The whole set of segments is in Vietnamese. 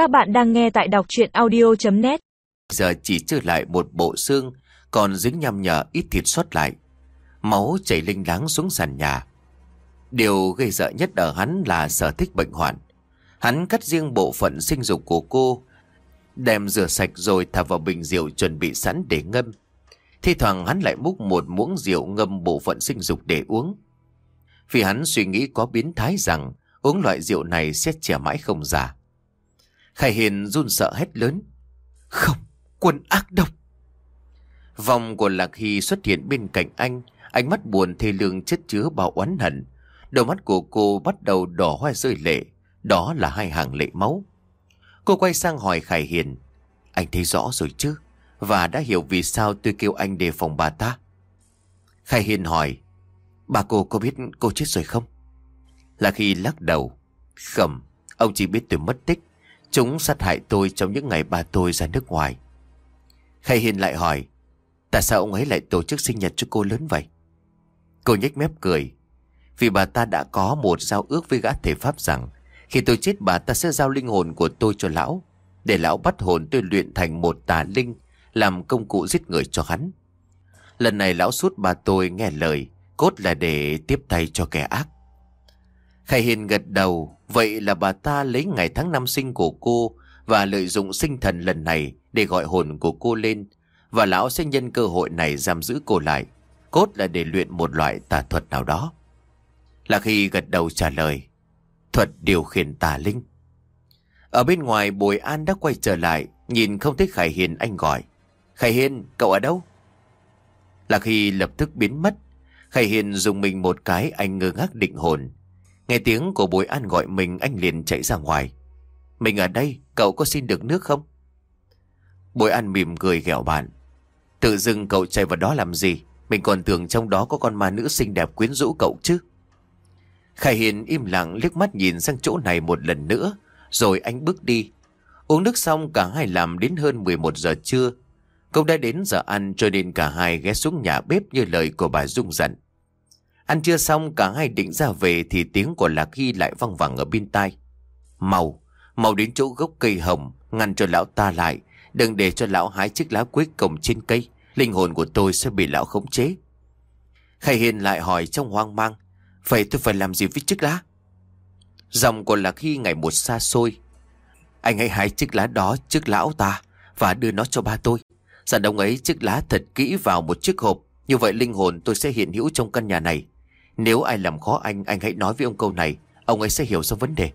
Các bạn đang nghe tại đọc chuyện audio.net Giờ chỉ trừ lại một bộ xương, còn dính nhằm nhở ít thịt sót lại. Máu chảy linh láng xuống sàn nhà. Điều gây sợ nhất ở hắn là sở thích bệnh hoạn. Hắn cắt riêng bộ phận sinh dục của cô, đem rửa sạch rồi thả vào bình rượu chuẩn bị sẵn để ngâm. Thi thoảng hắn lại múc một muỗng rượu ngâm bộ phận sinh dục để uống. Vì hắn suy nghĩ có biến thái rằng uống loại rượu này sẽ trẻ mãi không già. Khải Hiền run sợ hét lớn. Không, quân ác độc. Vòng của Lạc Hy xuất hiện bên cạnh anh, ánh mắt buồn thê lương chất chứa bao oán hận. Đôi mắt của cô bắt đầu đỏ hoe rơi lệ, đó là hai hàng lệ máu. Cô quay sang hỏi Khải Hiền, anh thấy rõ rồi chứ, và đã hiểu vì sao tôi kêu anh đề phòng bà ta. Khải Hiền hỏi, bà cô có biết cô chết rồi không? Lạc Hy lắc đầu, không, ông chỉ biết tôi mất tích. Chúng sát hại tôi trong những ngày bà tôi ra nước ngoài. Khai Hiền lại hỏi, tại sao ông ấy lại tổ chức sinh nhật cho cô lớn vậy? Cô nhếch mép cười, vì bà ta đã có một giao ước với gã thể pháp rằng khi tôi chết bà ta sẽ giao linh hồn của tôi cho lão, để lão bắt hồn tôi luyện thành một tà linh, làm công cụ giết người cho hắn. Lần này lão suốt bà tôi nghe lời, cốt là để tiếp tay cho kẻ ác. Khải Hiền gật đầu, vậy là bà ta lấy ngày tháng năm sinh của cô và lợi dụng sinh thần lần này để gọi hồn của cô lên, và lão sẽ nhân cơ hội này giam giữ cô lại, cốt là để luyện một loại tà thuật nào đó. Là khi gật đầu trả lời, thuật điều khiển tà linh. Ở bên ngoài Bồi An đã quay trở lại, nhìn không thấy Khải Hiền anh gọi. Khải Hiền, cậu ở đâu? Là khi lập tức biến mất, Khải Hiền dùng mình một cái anh ngơ ngác định hồn. Nghe tiếng của bùi An gọi mình anh liền chạy ra ngoài. Mình ở đây, cậu có xin được nước không? Bùi An mỉm cười ghẹo bạn. Tự dưng cậu chạy vào đó làm gì? Mình còn tưởng trong đó có con ma nữ xinh đẹp quyến rũ cậu chứ. Khải Hiền im lặng liếc mắt nhìn sang chỗ này một lần nữa, rồi anh bước đi. Uống nước xong cả hai làm đến hơn 11 giờ trưa. Cậu đã đến giờ ăn cho nên cả hai ghé xuống nhà bếp như lời của bà Dung dặn. Ăn chưa xong cả hai định ra về thì tiếng của Lạc Hy lại văng vẳng ở bên tai. Màu, màu đến chỗ gốc cây hồng, ngăn cho lão ta lại, đừng để cho lão hái chiếc lá cuối cùng trên cây, linh hồn của tôi sẽ bị lão khống chế. Khai Hiền lại hỏi trong hoang mang, vậy tôi phải làm gì với chiếc lá? Dòng của Lạc Hy ngày một xa xôi. Anh hãy hái chiếc lá đó trước lão ta và đưa nó cho ba tôi. Dặn ông ấy chiếc lá thật kỹ vào một chiếc hộp, như vậy linh hồn tôi sẽ hiện hữu trong căn nhà này. Nếu ai làm khó anh, anh hãy nói với ông câu này, ông ấy sẽ hiểu ra vấn đề.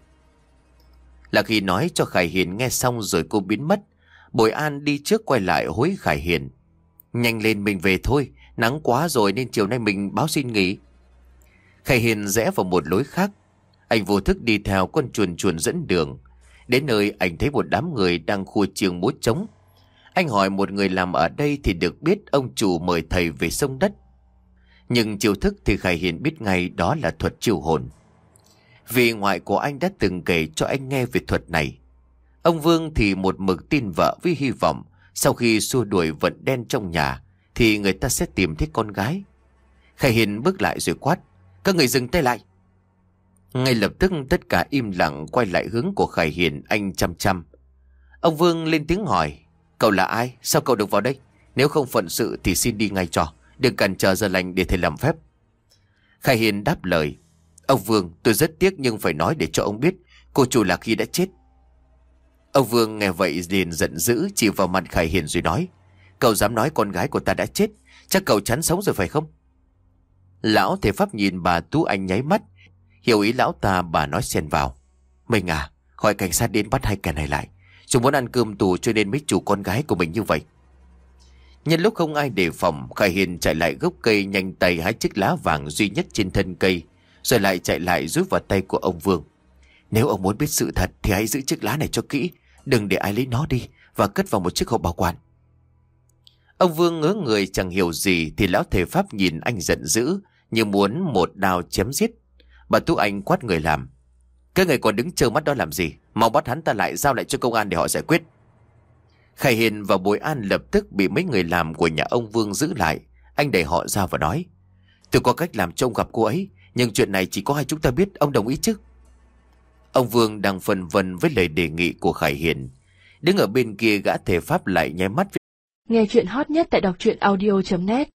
Là khi nói cho Khải Hiền nghe xong rồi cô biến mất, Bồi An đi trước quay lại hối Khải Hiền. Nhanh lên mình về thôi, nắng quá rồi nên chiều nay mình báo xin nghỉ. Khải Hiền rẽ vào một lối khác. Anh vô thức đi theo con chuồn chuồn dẫn đường. Đến nơi anh thấy một đám người đang khua trường múa trống. Anh hỏi một người làm ở đây thì được biết ông chủ mời thầy về sông đất. Nhưng chiêu thức thì Khải Hiền biết ngay đó là thuật chiêu hồn. Vì ngoại của anh đã từng kể cho anh nghe về thuật này. Ông Vương thì một mực tin vợ với hy vọng sau khi xua đuổi vận đen trong nhà thì người ta sẽ tìm thấy con gái. Khải Hiền bước lại rồi quát. Các người dừng tay lại. Ngay lập tức tất cả im lặng quay lại hướng của Khải Hiền anh chăm chăm. Ông Vương lên tiếng hỏi. Cậu là ai? Sao cậu được vào đây? Nếu không phận sự thì xin đi ngay cho. Đừng cản trở giờ lành để thầy làm phép. Khai Hiền đáp lời. Ông Vương, tôi rất tiếc nhưng phải nói để cho ông biết cô chủ Lạc Hy đã chết. Ông Vương nghe vậy liền giận dữ chỉ vào mặt Khải Hiền rồi nói. Cậu dám nói con gái của ta đã chết, chắc cậu chán sống rồi phải không? Lão thể pháp nhìn bà Tú Anh nháy mắt, hiểu ý lão ta bà nói xen vào. Mình à, gọi cảnh sát đến bắt hai kẻ này lại. Chúng muốn ăn cơm tù cho nên mấy chủ con gái của mình như vậy. Nhân lúc không ai đề phòng, Khải Hiền chạy lại gốc cây nhanh tay hái chiếc lá vàng duy nhất trên thân cây, rồi lại chạy lại rút vào tay của ông Vương. Nếu ông muốn biết sự thật thì hãy giữ chiếc lá này cho kỹ, đừng để ai lấy nó đi và cất vào một chiếc hộp bảo quản. Ông Vương ngớ người chẳng hiểu gì thì lão thể pháp nhìn anh giận dữ như muốn một đao chém giết. Bà Tú Anh quát người làm. Cái người còn đứng chờ mắt đó làm gì? Mau bắt hắn ta lại giao lại cho công an để họ giải quyết. Khải Hiền và Bùi An lập tức bị mấy người làm của nhà ông Vương giữ lại. Anh đẩy họ ra và nói. Tôi có cách làm cho ông gặp cô ấy, nhưng chuyện này chỉ có hai chúng ta biết, ông đồng ý chứ? Ông Vương đang phân vân với lời đề nghị của Khải Hiền. Đứng ở bên kia gã thể pháp lại nháy mắt. Nghe chuyện hot nhất tại đọc truyện audio.net